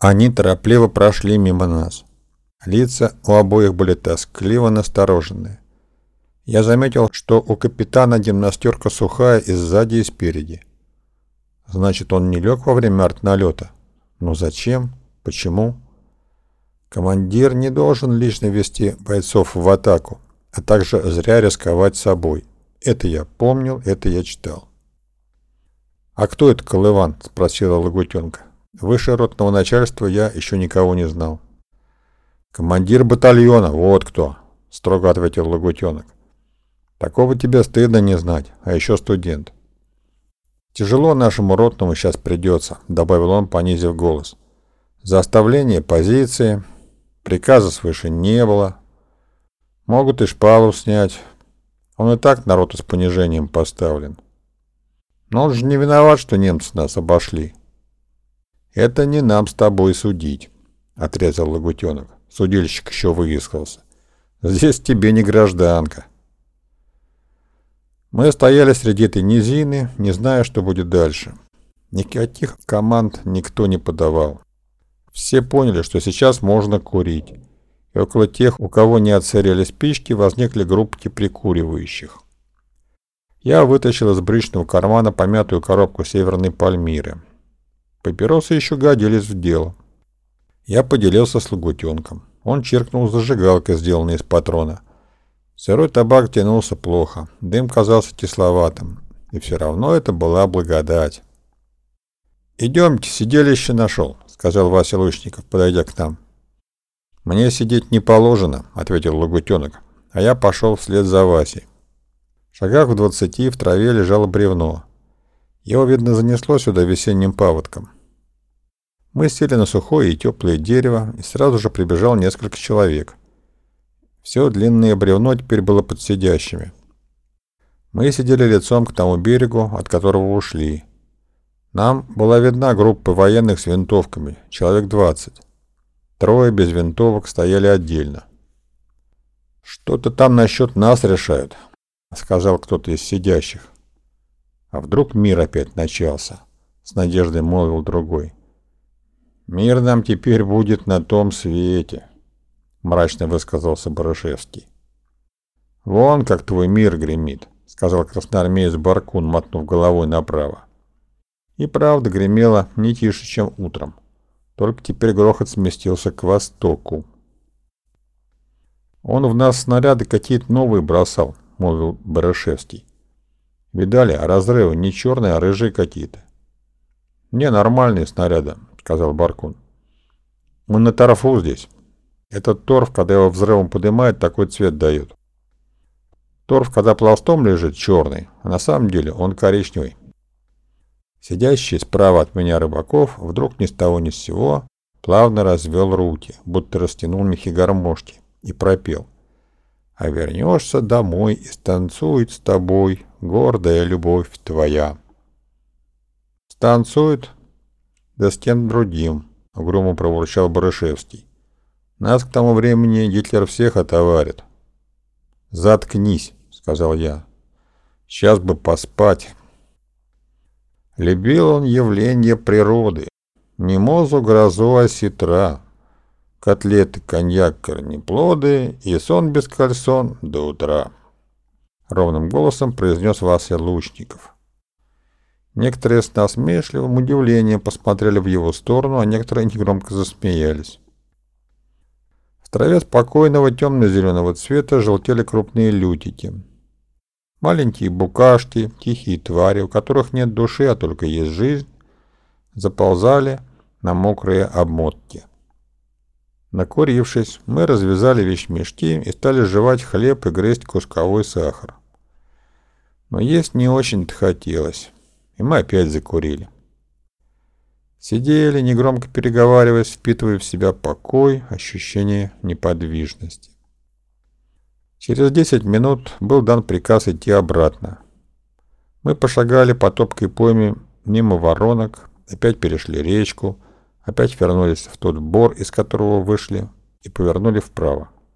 Они торопливо прошли мимо нас. Лица у обоих были тоскливо настороженные. Я заметил, что у капитана гимнастерка сухая и сзади, и спереди. Значит, он не лег во время артналета? Но зачем? Почему? Командир не должен лично вести бойцов в атаку, а также зря рисковать собой. Это я помнил, это я читал. «А кто это Колыван?» – спросила Лагутенка. Выше ротного начальства я еще никого не знал. «Командир батальона, вот кто!» – строго ответил Лагутенок. «Такого тебе стыдно не знать, а еще студент». «Тяжело нашему ротному сейчас придется», – добавил он, понизив голос. «За оставление позиции, приказа свыше не было. Могут и шпалу снять. Он и так народ с понижением поставлен. Но он же не виноват, что немцы нас обошли». «Это не нам с тобой судить», — отрезал Лагутенок. Судильщик еще выискался. «Здесь тебе не гражданка». Мы стояли среди этой низины, не зная, что будет дальше. Никаких команд никто не подавал. Все поняли, что сейчас можно курить. И около тех, у кого не отсырели спички, возникли группки прикуривающих. Я вытащил из брючного кармана помятую коробку северной пальмиры. Папиросы еще годились в дело. Я поделился с лагутенком. Он чиркнул зажигалкой, сделанной из патрона. Сырой табак тянулся плохо, дым казался кисловатым, и все равно это была благодать. «Идемте, сиделище нашел», — сказал Вася Лучников, подойдя к нам. «Мне сидеть не положено», — ответил Лагутенок, а я пошел вслед за Васей. В шагах в двадцати в траве лежало бревно. Его, видно, занесло сюда весенним паводком. Мы сели на сухое и теплое дерево, и сразу же прибежал несколько человек. Все длинное бревно теперь было под сидящими. Мы сидели лицом к тому берегу, от которого ушли. Нам была видна группа военных с винтовками, человек 20. Трое без винтовок стояли отдельно. «Что-то там насчет нас решают», — сказал кто-то из сидящих. «А вдруг мир опять начался?» — с надеждой молвил другой. «Мир нам теперь будет на том свете», — мрачно высказался Барышевский. «Вон как твой мир гремит», — сказал красноармеец Баркун, мотнув головой направо. И правда гремело не тише, чем утром. Только теперь грохот сместился к востоку. «Он в нас снаряды какие-то новые бросал», — молвил Барышевский. «Видали, а разрывы не черные, а рыжие какие-то». «Не, нормальные снаряды», — сказал Баркун. «Мы на торфу здесь». Этот торф, когда его взрывом поднимает, такой цвет дает. Торф, когда пластом лежит, черный, а на самом деле он коричневый. Сидящий справа от меня рыбаков вдруг ни с того ни с сего плавно развел руки, будто растянул мехи гармошки, и пропел. «А вернешься домой и станцует с тобой гордая любовь твоя». «Станцует? Да с кем другим», — угрюмо проворчал Барышевский. Нас к тому времени Гитлер всех отоварит. «Заткнись», — сказал я. «Сейчас бы поспать». Любил он явление природы, мимозу, грозу, осетра, котлеты, коньяк, корнеплоды и сон без кальсон до утра. Ровным голосом произнес Вася Лучников. Некоторые с насмешливым удивлением посмотрели в его сторону, а некоторые негромко засмеялись. В траве спокойного темно-зеленого цвета желтели крупные лютики. Маленькие букашки, тихие твари, у которых нет души, а только есть жизнь, заползали на мокрые обмотки. Накурившись, мы развязали вещмешки и стали жевать хлеб и грызть кусковой сахар. Но есть не очень-то хотелось, и мы опять закурили. Сидели, негромко переговариваясь, впитывая в себя покой, ощущение неподвижности. Через 10 минут был дан приказ идти обратно. Мы пошагали по топкой пойме мимо воронок, опять перешли речку, опять вернулись в тот бор, из которого вышли, и повернули вправо.